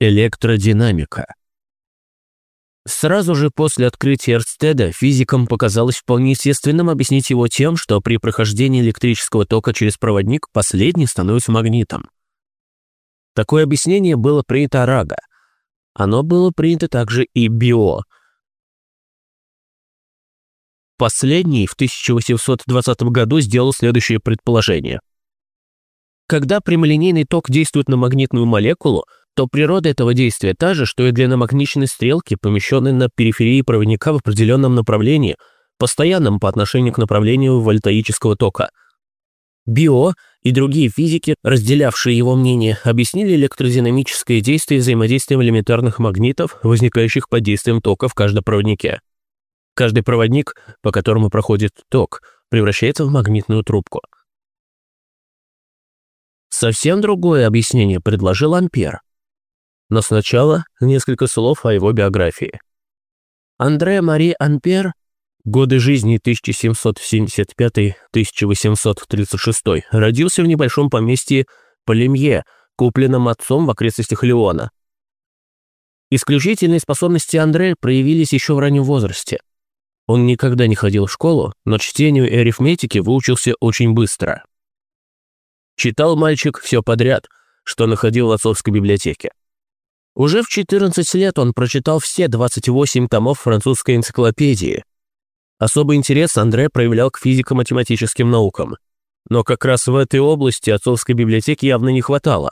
Электродинамика. Сразу же после открытия Эрстеда физикам показалось вполне естественным объяснить его тем, что при прохождении электрического тока через проводник последний становится магнитом. Такое объяснение было принято Арага. Оно было принято также и Био. Последний в 1820 году сделал следующее предположение. Когда прямолинейный ток действует на магнитную молекулу, то природа этого действия та же, что и для намагниченной стрелки, помещенной на периферии проводника в определенном направлении, постоянном по отношению к направлению вольтаического тока. Био и другие физики, разделявшие его мнение, объяснили электродинамическое действие взаимодействием элементарных магнитов, возникающих под действием тока в каждом проводнике. Каждый проводник, по которому проходит ток, превращается в магнитную трубку. Совсем другое объяснение предложил Ампер. Но сначала несколько слов о его биографии. Андре Мари Анпер, годы жизни 1775-1836, родился в небольшом поместье Полемье, купленном отцом в окрестностях Леона. Исключительные способности Андре проявились еще в раннем возрасте. Он никогда не ходил в школу, но чтению и арифметике выучился очень быстро. Читал мальчик все подряд, что находил в отцовской библиотеке. Уже в 14 лет он прочитал все 28 томов французской энциклопедии. Особый интерес Андре проявлял к физико-математическим наукам. Но как раз в этой области отцовской библиотеки явно не хватало.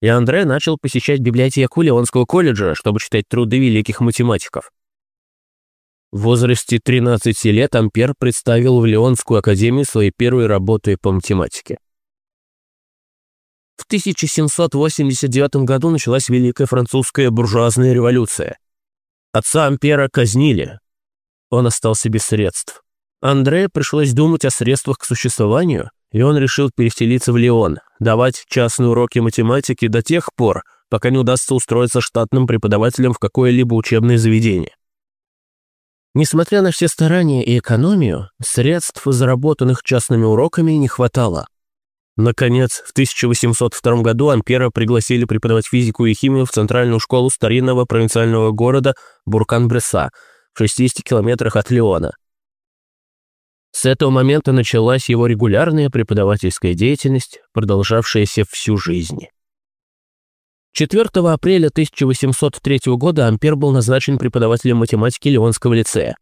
И Андре начал посещать библиотеку Леонского колледжа, чтобы читать труды великих математиков. В возрасте 13 лет Ампер представил в Леонскую академию свои первые работы по математике. В 1789 году началась Великая Французская буржуазная революция. Отца Ампера казнили. Он остался без средств. Андре пришлось думать о средствах к существованию, и он решил переселиться в Лион, давать частные уроки математики до тех пор, пока не удастся устроиться штатным преподавателем в какое-либо учебное заведение. Несмотря на все старания и экономию, средств, заработанных частными уроками, не хватало. Наконец, в 1802 году Ампера пригласили преподавать физику и химию в центральную школу старинного провинциального города Буркан-Бреса в 60 километрах от Леона. С этого момента началась его регулярная преподавательская деятельность, продолжавшаяся всю жизнь. 4 апреля 1803 года Ампер был назначен преподавателем математики Леонского лицея.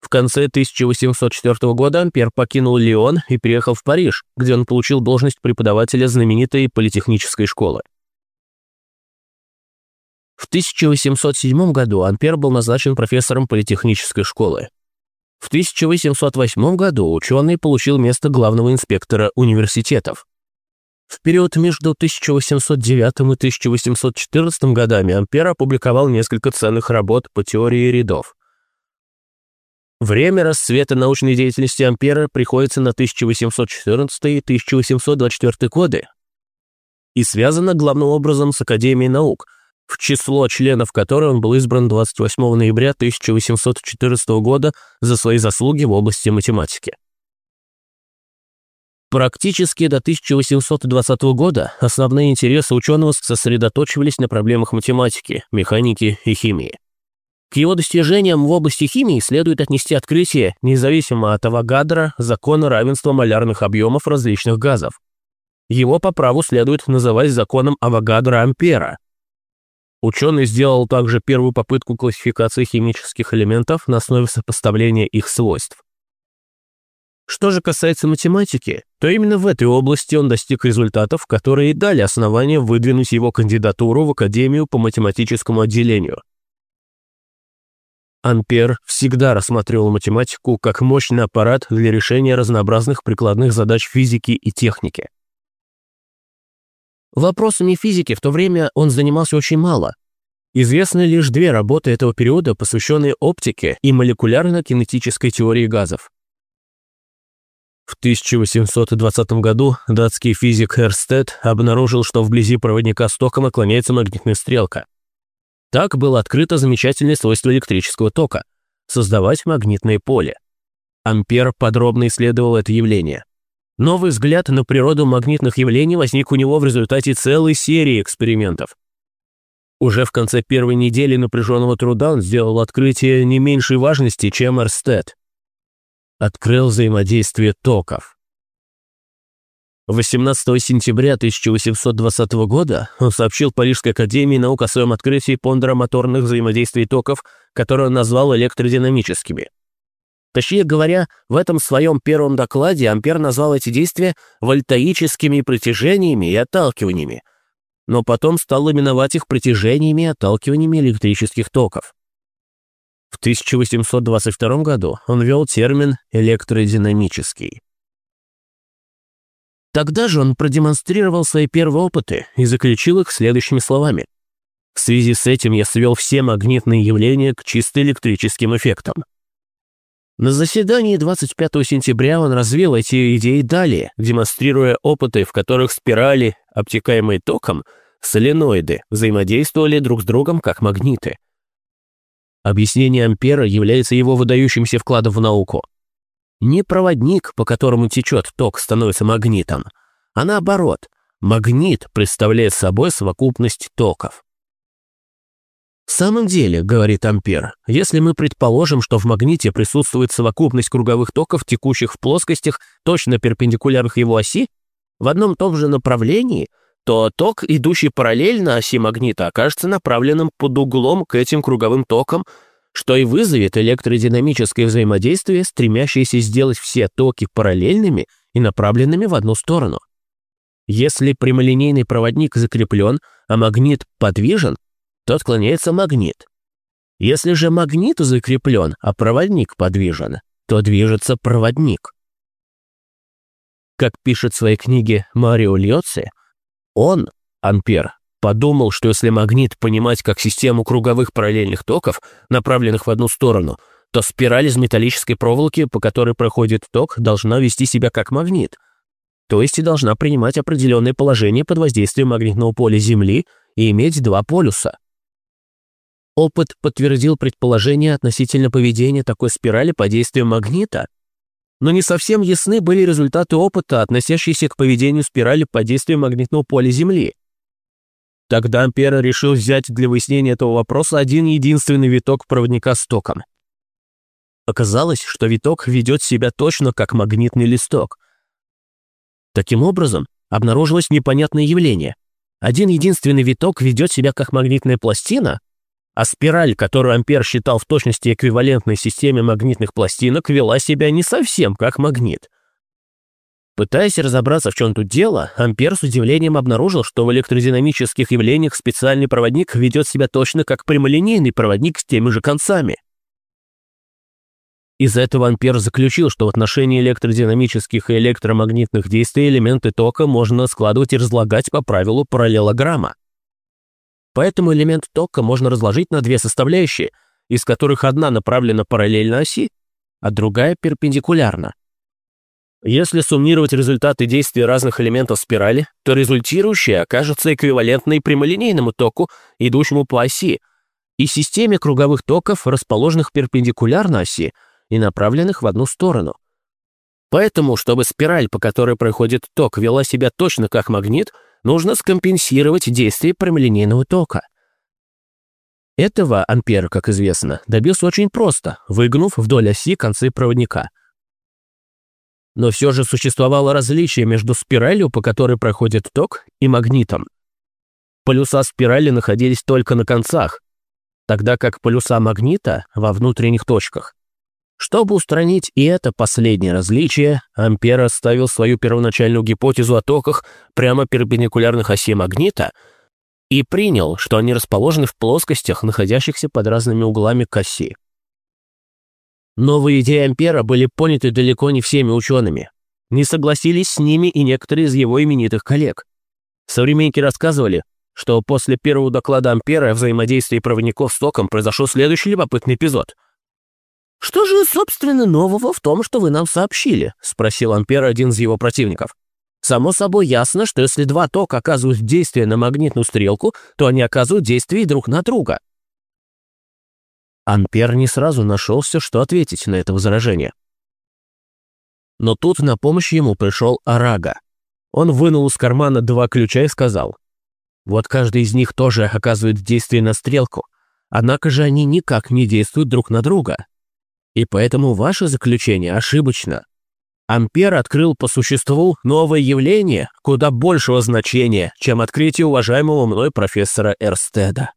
В конце 1804 года Ампер покинул Лион и приехал в Париж, где он получил должность преподавателя знаменитой политехнической школы. В 1807 году Ампер был назначен профессором политехнической школы. В 1808 году ученый получил место главного инспектора университетов. В период между 1809 и 1814 годами Ампер опубликовал несколько ценных работ по теории рядов. Время расцвета научной деятельности Ампера приходится на 1814 и 1824 годы и связано главным образом с Академией наук, в число членов которой он был избран 28 ноября 1814 года за свои заслуги в области математики. Практически до 1820 года основные интересы ученого сосредоточивались на проблемах математики, механики и химии. К его достижениям в области химии следует отнести открытие, независимо от Авогадро, закона равенства малярных объемов различных газов. Его по праву следует называть законом Авогадро-Ампера. Ученый сделал также первую попытку классификации химических элементов на основе сопоставления их свойств. Что же касается математики, то именно в этой области он достиг результатов, которые дали основание выдвинуть его кандидатуру в Академию по математическому отделению – Ампер всегда рассматривал математику как мощный аппарат для решения разнообразных прикладных задач физики и техники. Вопросами физики в то время он занимался очень мало. Известны лишь две работы этого периода, посвященные оптике и молекулярно-кинетической теории газов. В 1820 году датский физик Эрстед обнаружил, что вблизи проводника с током отклоняется магнитная стрелка. Так было открыто замечательное свойство электрического тока – создавать магнитное поле. Ампер подробно исследовал это явление. Новый взгляд на природу магнитных явлений возник у него в результате целой серии экспериментов. Уже в конце первой недели напряженного труда он сделал открытие не меньшей важности, чем Эрстед. Открыл взаимодействие токов. 18 сентября 1820 года он сообщил Парижской академии наук о своем открытии пондромоторных взаимодействий токов, которое он назвал электродинамическими. Точнее говоря, в этом своем первом докладе Ампер назвал эти действия вольтаическими притяжениями и отталкиваниями, но потом стал именовать их притяжениями и отталкиваниями электрических токов. В 1822 году он ввел термин «электродинамический». Тогда же он продемонстрировал свои первые опыты и заключил их следующими словами. В связи с этим я свел все магнитные явления к чисто электрическим эффектам. На заседании 25 сентября он развил эти идеи далее, демонстрируя опыты, в которых спирали, обтекаемые током, соленоиды взаимодействовали друг с другом как магниты. Объяснение Ампера является его выдающимся вкладом в науку. Не проводник, по которому течет ток, становится магнитом, а наоборот, магнит представляет собой совокупность токов. В самом деле, говорит Ампер, если мы предположим, что в магните присутствует совокупность круговых токов, текущих в плоскостях, точно перпендикулярных его оси, в одном том же направлении – то ток, идущий параллельно оси магнита, окажется направленным под углом к этим круговым токам, что и вызовет электродинамическое взаимодействие, стремящееся сделать все токи параллельными и направленными в одну сторону. Если прямолинейный проводник закреплен, а магнит подвижен, то отклоняется магнит. Если же магнит закреплен, а проводник подвижен, то движется проводник. Как пишет в своей книге Марио Льоци, он, Ампер, подумал, что если магнит понимать как систему круговых параллельных токов, направленных в одну сторону, то спираль из металлической проволоки, по которой проходит ток, должна вести себя как магнит, то есть и должна принимать определенное положение под воздействием магнитного поля Земли и иметь два полюса. Опыт подтвердил предположение относительно поведения такой спирали под действием магнита, но не совсем ясны были результаты опыта, относящиеся к поведению спирали под действием магнитного поля Земли. Тогда Ампера решил взять для выяснения этого вопроса один единственный виток проводника с током. Оказалось, что виток ведет себя точно как магнитный листок. Таким образом, обнаружилось непонятное явление. Один единственный виток ведет себя как магнитная пластина, а спираль, которую Ампер считал в точности эквивалентной системе магнитных пластинок, вела себя не совсем как магнит. Пытаясь разобраться, в чем тут дело, Ампер с удивлением обнаружил, что в электродинамических явлениях специальный проводник ведет себя точно как прямолинейный проводник с теми же концами. Из этого Ампер заключил, что в отношении электродинамических и электромагнитных действий элементы тока можно складывать и разлагать по правилу параллелограмма. Поэтому элемент тока можно разложить на две составляющие, из которых одна направлена параллельно оси, а другая перпендикулярно. Если суммировать результаты действия разных элементов спирали, то результирующее окажется эквивалентной прямолинейному току, идущему по оси, и системе круговых токов, расположенных перпендикулярно оси и направленных в одну сторону. Поэтому, чтобы спираль, по которой проходит ток, вела себя точно как магнит – нужно скомпенсировать действие прямолинейного тока. Этого Ампер, как известно, добился очень просто, выгнув вдоль оси концы проводника. Но все же существовало различие между спиралью, по которой проходит ток, и магнитом. Полюса спирали находились только на концах, тогда как полюса магнита во внутренних точках. Чтобы устранить и это последнее различие, Ампер оставил свою первоначальную гипотезу о токах прямо перпендикулярных оси магнита и принял, что они расположены в плоскостях, находящихся под разными углами к оси. Новые идеи Ампера были поняты далеко не всеми учеными. Не согласились с ними и некоторые из его именитых коллег. Современники рассказывали, что после первого доклада Ампера о взаимодействии проводников с током произошел следующий любопытный эпизод – «Что же, собственно, нового в том, что вы нам сообщили?» — спросил Ампер один из его противников. «Само собой ясно, что если два тока оказывают действие на магнитную стрелку, то они оказывают действие друг на друга». Ампер не сразу нашелся, что ответить на это возражение. Но тут на помощь ему пришел Арага. Он вынул из кармана два ключа и сказал, Вот каждый из них тоже оказывает действие на стрелку, однако же они никак не действуют друг на друга. И поэтому ваше заключение ошибочно. Ампер открыл по существу новое явление куда большего значения, чем открытие уважаемого мной профессора Эрстеда.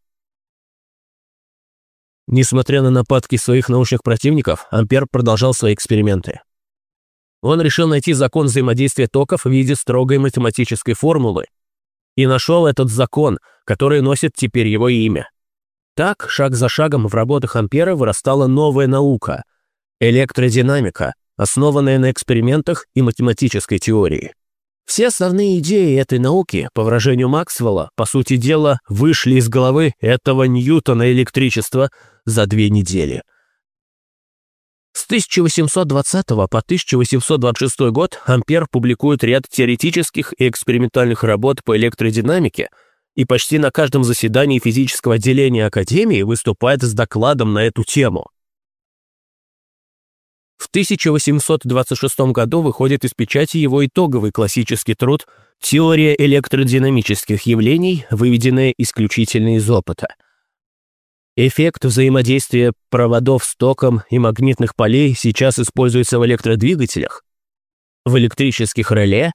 Несмотря на нападки своих научных противников, Ампер продолжал свои эксперименты. Он решил найти закон взаимодействия токов в виде строгой математической формулы и нашел этот закон, который носит теперь его имя. Так, шаг за шагом в работах Ампера вырастала новая наука – электродинамика, основанная на экспериментах и математической теории. Все основные идеи этой науки, по выражению Максвелла, по сути дела, вышли из головы этого Ньютона электричества за две недели. С 1820 по 1826 год Ампер публикует ряд теоретических и экспериментальных работ по электродинамике и почти на каждом заседании физического отделения Академии выступает с докладом на эту тему. В 1826 году выходит из печати его итоговый классический труд «Теория электродинамических явлений, выведенная исключительно из опыта». Эффект взаимодействия проводов с током и магнитных полей сейчас используется в электродвигателях, в электрических реле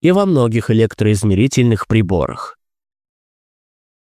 и во многих электроизмерительных приборах.